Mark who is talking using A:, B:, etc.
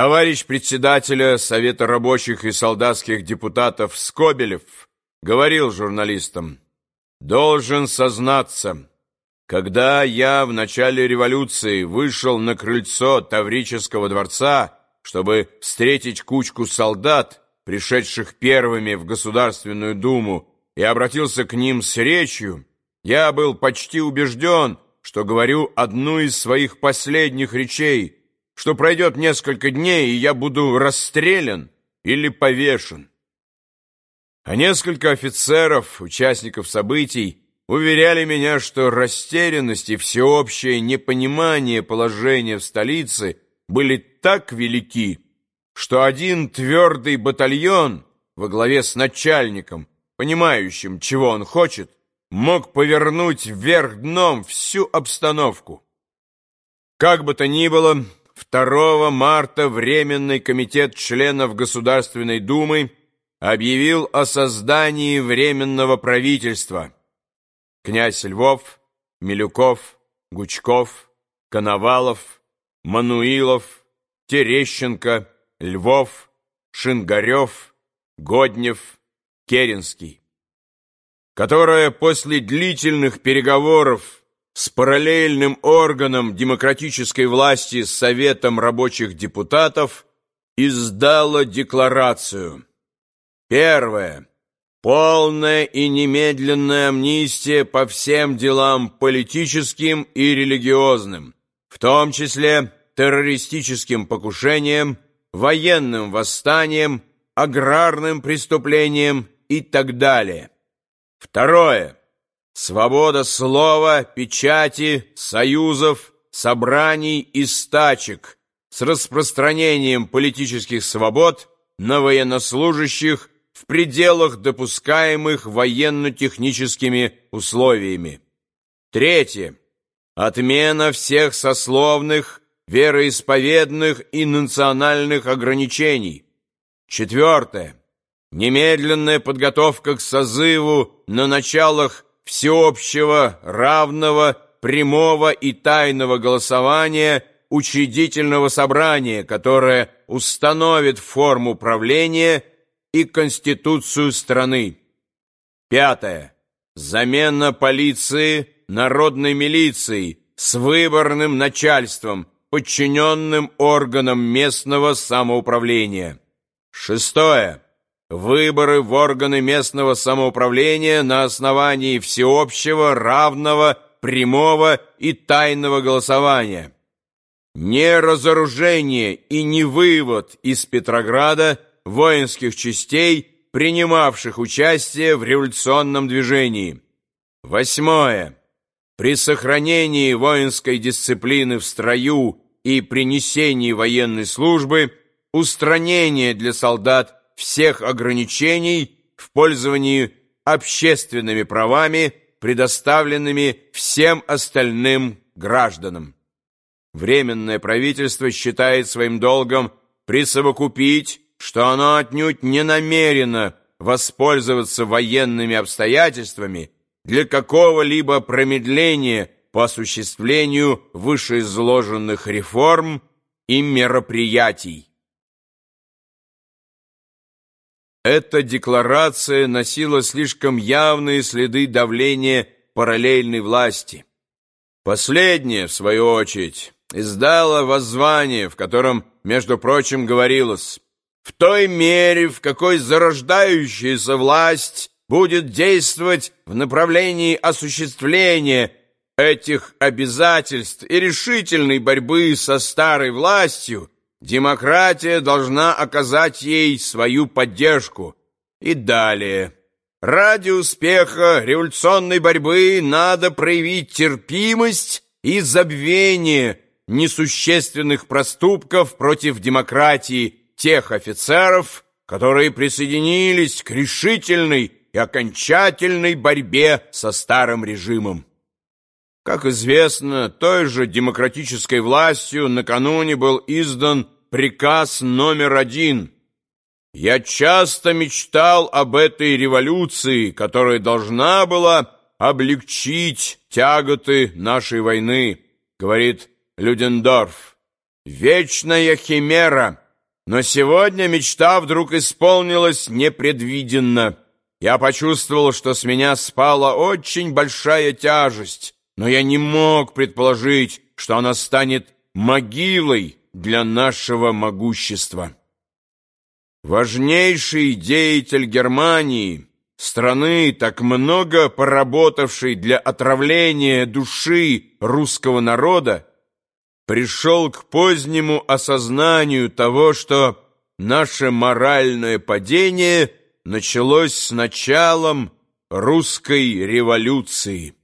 A: Товарищ председателя Совета рабочих и солдатских депутатов Скобелев говорил журналистам, «Должен сознаться, когда я в начале революции вышел на крыльцо Таврического дворца, чтобы встретить кучку солдат, пришедших первыми в Государственную Думу, и обратился к ним с речью, я был почти убежден, что говорю одну из своих последних речей, что пройдет несколько дней, и я буду расстрелян или повешен. А несколько офицеров, участников событий, уверяли меня, что растерянность и всеобщее непонимание положения в столице были так велики, что один твердый батальон во главе с начальником, понимающим, чего он хочет, мог повернуть вверх дном всю обстановку. Как бы то ни было, 2 марта Временный комитет членов Государственной Думы объявил о создании Временного правительства – князь Львов, Милюков, Гучков, Коновалов, Мануилов, Терещенко, Львов, Шингарев, Годнев, Керенский, которая после длительных переговоров с параллельным органом демократической власти Советом рабочих депутатов издала декларацию. Первое. Полная и немедленная амнистия по всем делам политическим и религиозным, в том числе террористическим покушениям, военным восстаниям, аграрным преступлениям и так далее. Второе. Свобода слова, печати, союзов, собраний и стачек с распространением политических свобод на военнослужащих в пределах допускаемых военно-техническими условиями. Третье. Отмена всех сословных, вероисповедных и национальных ограничений. Четвертое. Немедленная подготовка к созыву на началах всеобщего, равного, прямого и тайного голосования учредительного собрания, которое установит форму правления и Конституцию страны. Пятое. Замена полиции народной милицией с выборным начальством, подчиненным органам местного самоуправления. Шестое. Выборы в органы местного самоуправления на основании всеобщего, равного, прямого и тайного голосования. Не разоружение и не вывод из Петрограда – воинских частей, принимавших участие в революционном движении. Восьмое. При сохранении воинской дисциплины в строю и принесении военной службы устранение для солдат всех ограничений в пользовании общественными правами, предоставленными всем остальным гражданам. Временное правительство считает своим долгом присовокупить что оно отнюдь не намерено воспользоваться военными обстоятельствами для какого-либо промедления по осуществлению вышеизложенных реформ и мероприятий. Эта декларация носила слишком явные следы давления параллельной власти. Последняя, в свою очередь, издала воззвание, в котором, между прочим, говорилось в той мере, в какой зарождающаяся власть будет действовать в направлении осуществления этих обязательств и решительной борьбы со старой властью, демократия должна оказать ей свою поддержку. И далее. Ради успеха революционной борьбы надо проявить терпимость и забвение несущественных проступков против демократии, тех офицеров, которые присоединились к решительной и окончательной борьбе со старым режимом. Как известно, той же демократической властью накануне был издан приказ номер один. Я часто мечтал об этой революции, которая должна была облегчить тяготы нашей войны, говорит Людендорф. Вечная химера — Но сегодня мечта вдруг исполнилась непредвиденно. Я почувствовал, что с меня спала очень большая тяжесть, но я не мог предположить, что она станет могилой для нашего могущества. Важнейший деятель Германии, страны, так много поработавшей для отравления души русского народа, пришел к позднему осознанию того, что наше моральное падение началось с началом русской революции.